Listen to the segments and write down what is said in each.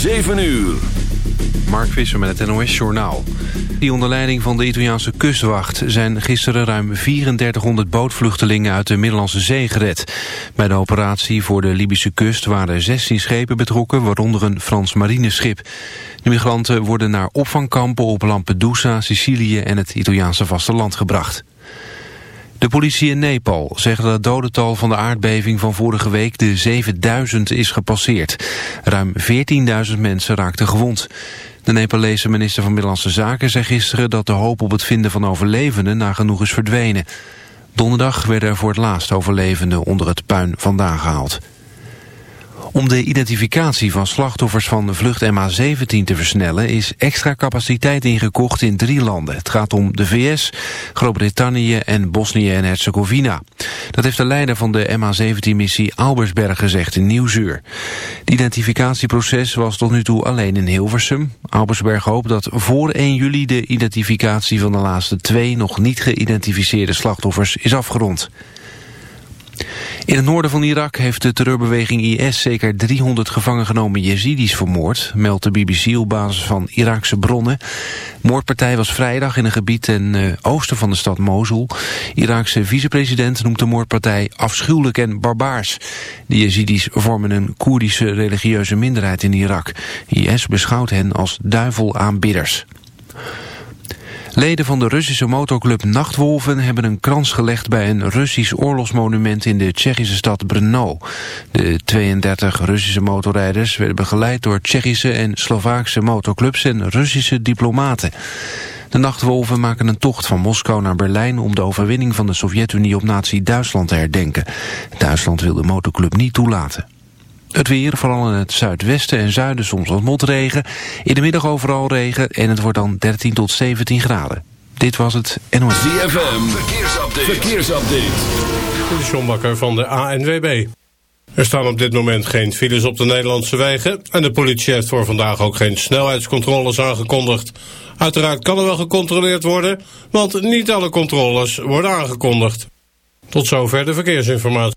7 uur. Mark Visser met het NOS Journaal. Die onder leiding van de Italiaanse kustwacht zijn gisteren ruim 3400 bootvluchtelingen uit de Middellandse Zee gered. Bij de operatie voor de Libische kust waren 16 schepen betrokken, waaronder een Frans marineschip. De migranten worden naar opvangkampen op Lampedusa, Sicilië en het Italiaanse vasteland gebracht. De politie in Nepal zegt dat het dodental van de aardbeving van vorige week de 7000 is gepasseerd. Ruim 14.000 mensen raakten gewond. De Nepalese minister van Binnenlandse Zaken zei gisteren dat de hoop op het vinden van overlevenden nagenoeg is verdwenen. Donderdag werden er voor het laatst overlevenden onder het puin vandaan gehaald. Om de identificatie van slachtoffers van de vlucht MH17 te versnellen... is extra capaciteit ingekocht in drie landen. Het gaat om de VS, Groot-Brittannië en Bosnië en Herzegovina. Dat heeft de leider van de MH17-missie Albersberg gezegd in Nieuwsuur. Het identificatieproces was tot nu toe alleen in Hilversum. Albersberg hoopt dat voor 1 juli de identificatie van de laatste twee... nog niet geïdentificeerde slachtoffers is afgerond. In het noorden van Irak heeft de terreurbeweging IS zeker 300 gevangen genomen Jezidis vermoord, meldt de BBC op basis van Iraakse bronnen. Moordpartij was vrijdag in een gebied ten uh, oosten van de stad Mosul. Iraakse vicepresident noemt de moordpartij afschuwelijk en barbaars. De Jezidis vormen een Koerdische religieuze minderheid in Irak. IS beschouwt hen als duivelaanbidders. Leden van de Russische motorclub Nachtwolven hebben een krans gelegd bij een Russisch oorlogsmonument in de Tsjechische stad Brno. De 32 Russische motorrijders werden begeleid door Tsjechische en Slovaakse motorclubs en Russische diplomaten. De nachtwolven maken een tocht van Moskou naar Berlijn om de overwinning van de Sovjet-Unie op nazi-Duitsland te herdenken. Duitsland wil de motorclub niet toelaten. Het weer, vooral in het zuidwesten en zuiden soms wat motregen. In de middag overal regen en het wordt dan 13 tot 17 graden. Dit was het NOS. ZFM, verkeersupdate. verkeersupdate. De Sjombakker van de ANWB. Er staan op dit moment geen files op de Nederlandse wegen... en de politie heeft voor vandaag ook geen snelheidscontroles aangekondigd. Uiteraard kan er wel gecontroleerd worden... want niet alle controles worden aangekondigd. Tot zover de verkeersinformatie.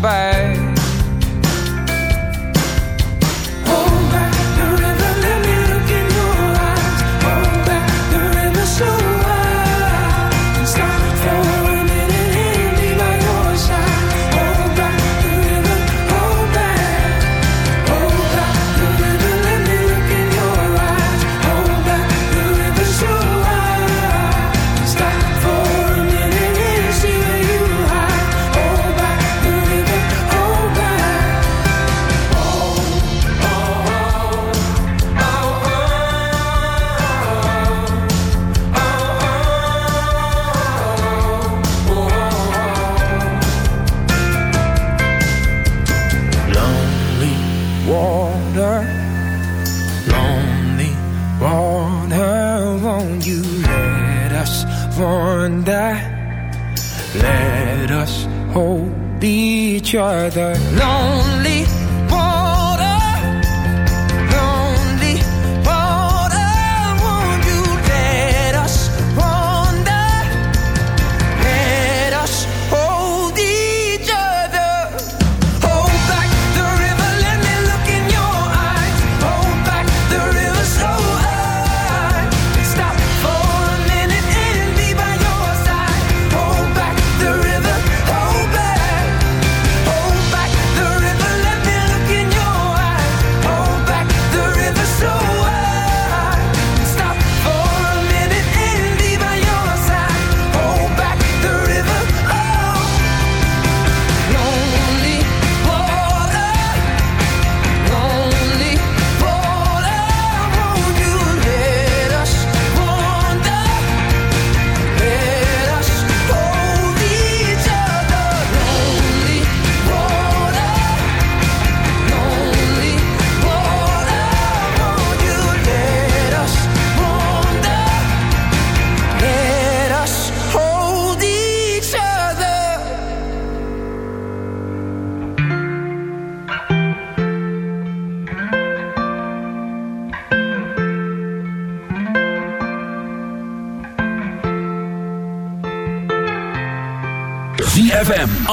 back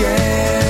Yeah.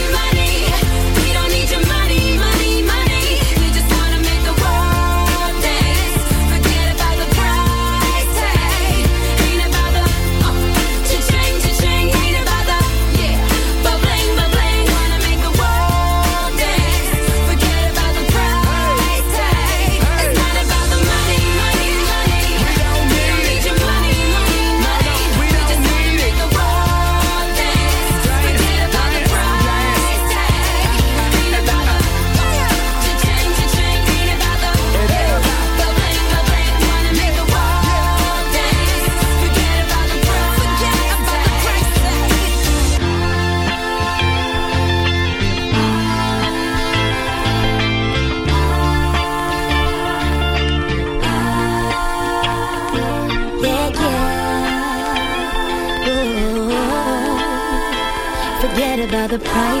the price.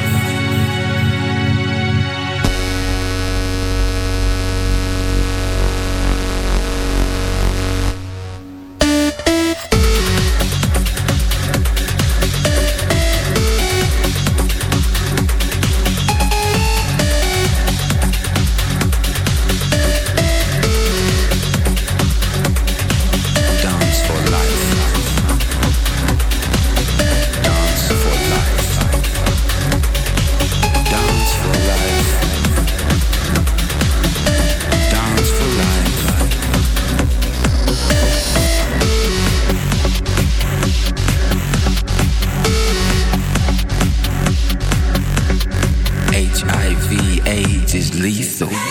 lethal.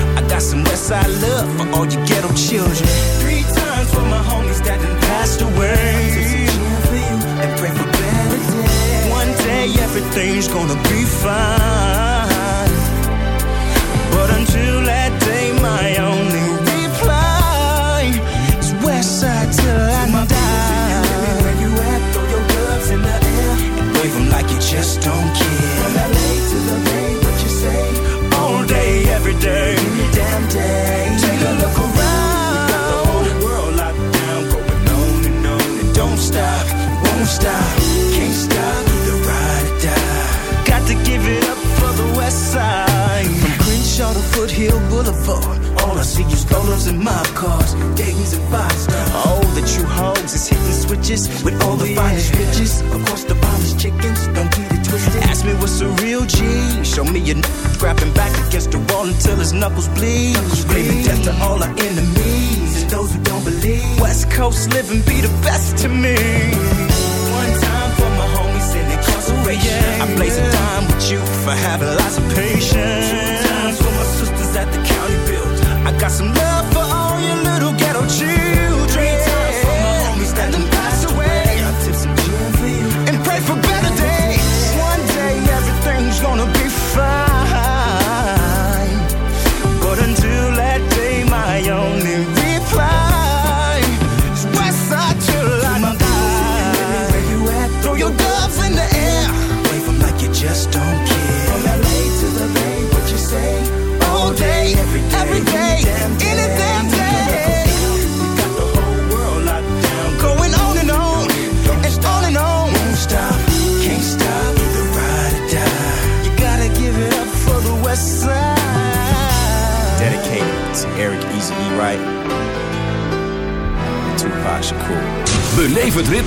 Got some Westside love for all you ghetto children. Three times for my homies that done passed away. And pray for better days. One day everything's gonna be fine. But until that day, my only reply is Westside till I die. Where you at? Throw your gloves in the air and wave 'em like you just don't care. From LA to the Bay, what you say? All day, every day, I see is rollers and mob cars, Dayton's and five stars. All the true hoes is hitting switches with all the finest bitches. Of course, the finest chickens, don't get it twisted. Ask me what's a real G. Show me a n- grabbing back against the wall until his knuckles bleed. Screaming death to all our enemies and those who don't believe. West Coast living be the best to me. One time for my homies in incarceration. Oh, I blaze a dime with you for having lots of patience. I got some love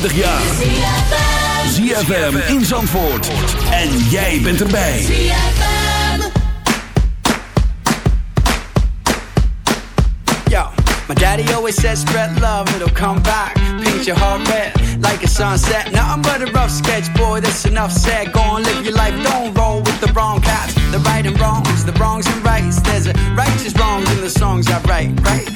25 jaar. ZFM in Zandvoort. En jij bent erbij. Yo, my daddy always says spread love, it'll come back. Paint your heart red like a sunset. Nothing but a rough sketch, boy, that's enough said. Go on, live your life, don't roll with the wrong cats. The right and wrongs, the wrongs and rights. There's a righteous wrongs in the songs I write, right?